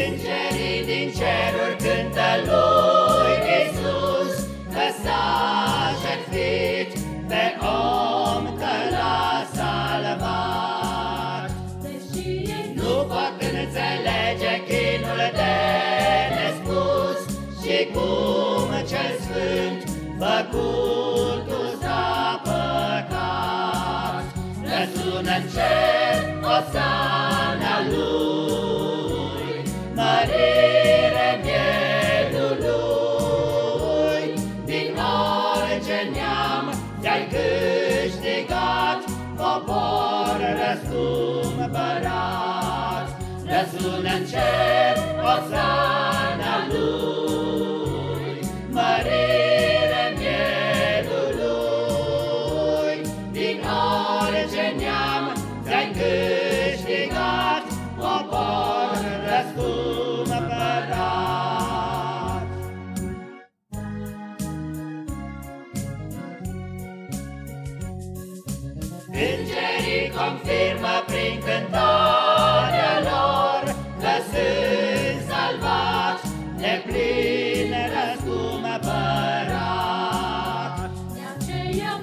Îngerii din ceruri cântă lui Iisus Că s-a jertfit pe om că l-a salvat. Nu pot înțelege chinul de nespus Și cum cel sfânt făcutul s-a păcat. Răsună n cer o sana mărire mielului, din orice neam te-ai câștigat, popor răscumpărat. Răsună în cer Îngerii confirmă prin cântarea lor Că sunt salvat, de plin răscumpărat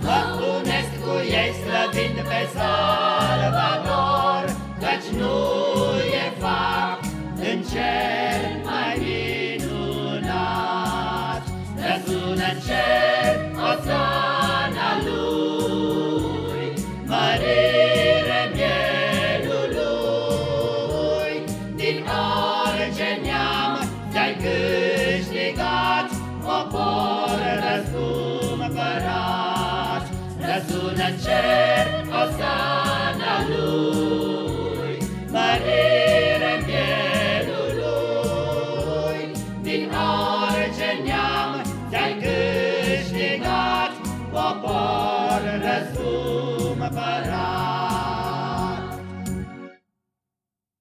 Mă unesc cu ei slăvind pe Salvador Căci nu e fapt în cer mai minunat. Răsună în cer în cer o sana lui Mărire mielului Din orice neam ți-ai câștigat popor răscumpărat